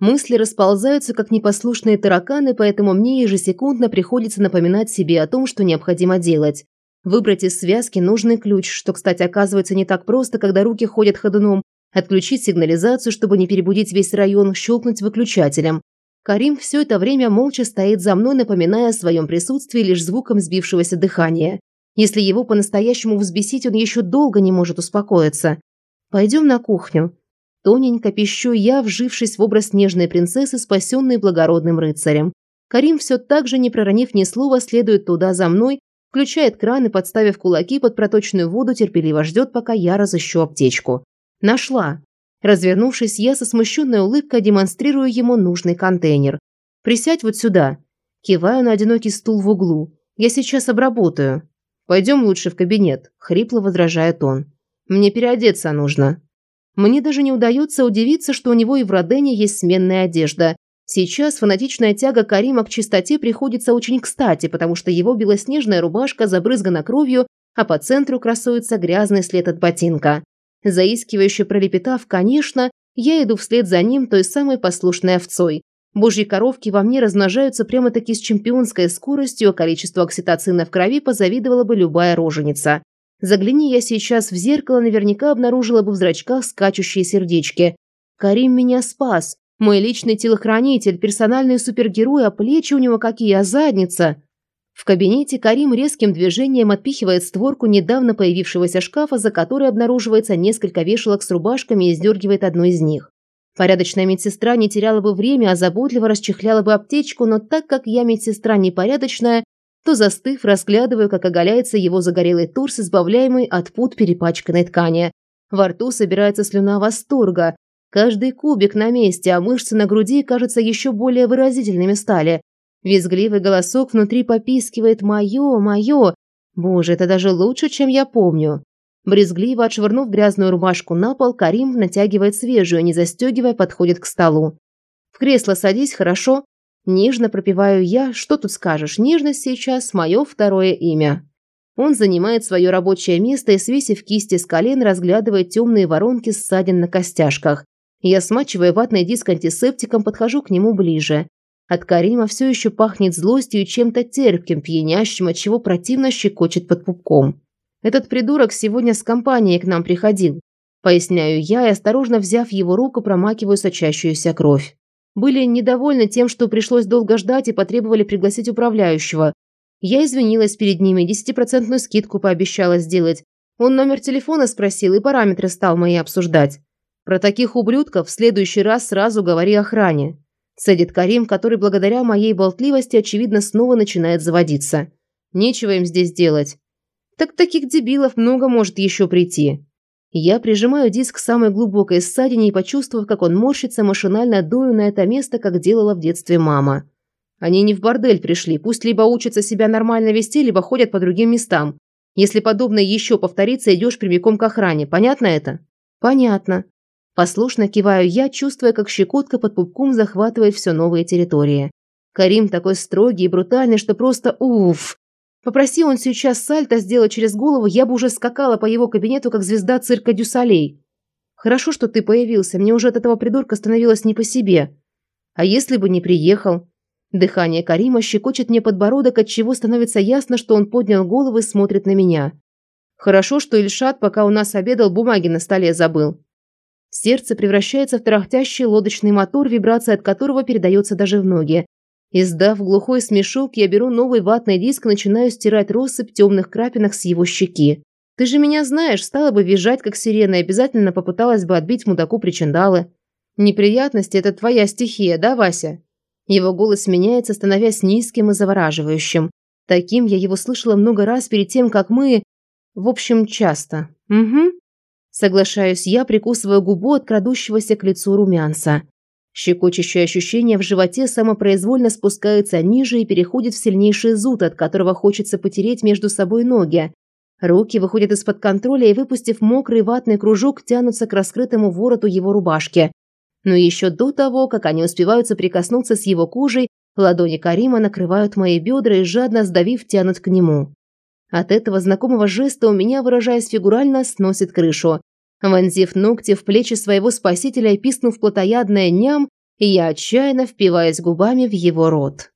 Мысли расползаются, как непослушные тараканы, поэтому мне ежесекундно приходится напоминать себе о том, что необходимо делать. Выбрать из связки нужный ключ, что, кстати, оказывается не так просто, когда руки ходят ходуном, отключить сигнализацию, чтобы не перебудить весь район, щелкнуть выключателем. Карим все это время молча стоит за мной, напоминая о своем присутствии лишь звуком сбившегося дыхания. Если его по-настоящему взбесить, он еще долго не может успокоиться. «Пойдем на кухню». Тоненько пищу я, вжившись в образ нежной принцессы, спасенной благородным рыцарем. Карим все так же, не проронив ни слова, следует туда за мной, включает кран и, подставив кулаки под проточную воду, терпеливо ждет, пока я разыщу аптечку. Нашла. Развернувшись, я со смущенной улыбкой демонстрирую ему нужный контейнер. «Присядь вот сюда». Киваю на одинокий стул в углу. «Я сейчас обработаю». «Пойдем лучше в кабинет», – хрипло возражает он. «Мне переодеться нужно». Мне даже не удается удивиться, что у него и в Родене есть сменная одежда. Сейчас фанатичная тяга Карима к чистоте приходится очень кстати, потому что его белоснежная рубашка забрызгана кровью, а по центру красуется грязный след от ботинка. Заискивающе пролепетав «конечно», я иду вслед за ним той самой послушной овцой. Божьи коровки во мне размножаются прямо-таки с чемпионской скоростью, а количество окситоцина в крови позавидовала бы любая роженица. Загляни я сейчас в зеркало, наверняка обнаружила бы в зрачках скачущие сердечки. Карим меня спас. Мой личный телохранитель, персональный супергерой, а плечи у него какие, а задница. В кабинете Карим резким движением отпихивает створку недавно появившегося шкафа, за которой обнаруживается несколько вешалок с рубашками и сдергивает одну из них. Порядочная медсестра не теряла бы время, а заботливо расчехляла бы аптечку, но так как я медсестра непорядочная, то, застыв, разглядываю, как оголяется его загорелый торс, избавляемый от пут перепачканной ткани. Во рту собирается слюна восторга. Каждый кубик на месте, а мышцы на груди, кажется, еще более выразительными стали. Визгливый голосок внутри попискивает «Мое, мое!» Боже, это даже лучше, чем я помню. Брезгливо отшвырнув грязную рубашку на пол, Карим натягивает свежую, не застегивая, подходит к столу. «В кресло садись, хорошо?» Нежно пропеваю я, что тут скажешь, нежность сейчас – мое второе имя. Он занимает свое рабочее место и, свесив кисти с колен, разглядывает темные воронки ссадин на костяшках. Я, смачивая ватный диск антисептиком, подхожу к нему ближе. От Карима все еще пахнет злостью и чем-то терпким, пьянящим, от чего противно щекочет под пупком. Этот придурок сегодня с компанией к нам приходил. Поясняю я и, осторожно взяв его руку, промакиваю сочащуюся кровь. Были недовольны тем, что пришлось долго ждать и потребовали пригласить управляющего. Я извинилась перед ними, десятипроцентную скидку пообещала сделать. Он номер телефона спросил и параметры стал мои обсуждать. Про таких ублюдков в следующий раз сразу говори охране. Цедит Карим, который благодаря моей болтливости, очевидно, снова начинает заводиться. Нечего им здесь делать. Так таких дебилов много может еще прийти. Я прижимаю диск к самой глубокой ссадине и, почувствовав, как он морщится, машинально дую на это место, как делала в детстве мама. Они не в бордель пришли, пусть либо учатся себя нормально вести, либо ходят по другим местам. Если подобное еще повторится, идешь прямиком к охране. Понятно это? Понятно. Послушно киваю я, чувствуя, как щекотка под пупком захватывает все новые территории. Карим такой строгий и брутальный, что просто уф. Попроси он сейчас сальто сделать через голову, я бы уже скакала по его кабинету, как звезда цирка Дюсалей. Хорошо, что ты появился, мне уже от этого придурка становилось не по себе. А если бы не приехал? Дыхание Карима щекочет мне подбородок, от чего становится ясно, что он поднял голову и смотрит на меня. Хорошо, что Ильшат, пока у нас обедал, бумаги на столе забыл. Сердце превращается в тарахтящий лодочный мотор, вибрация от которого передается даже в ноги. Издав глухой смешок, я беру новый ватный диск и начинаю стирать россыпь темных крапинок с его щеки. Ты же меня знаешь, стала бы визжать, как сирена, и обязательно попыталась бы отбить мудаку причиндалы. Неприятности – это твоя стихия, да, Вася? Его голос меняется, становясь низким и завораживающим. Таким я его слышала много раз перед тем, как мы... В общем, часто. Угу. Соглашаюсь я, прикусывая губу от крадущегося к лицу румянца. Щекочущее ощущение в животе самопроизвольно спускается ниже и переходит в сильнейший зуд, от которого хочется потереть между собой ноги. Руки выходят из-под контроля и, выпустив мокрый ватный кружок, тянутся к раскрытому вороту его рубашки. Но еще до того, как они успевают соприкоснуться с его кожей, ладони Карима накрывают мои бедра и, жадно сдавив, тянут к нему. От этого знакомого жеста у меня, выражаясь фигурально, сносит крышу. Вонзив ногти в плечи своего спасителя и писнув плотоядное «ням», я отчаянно впиваюсь губами в его рот.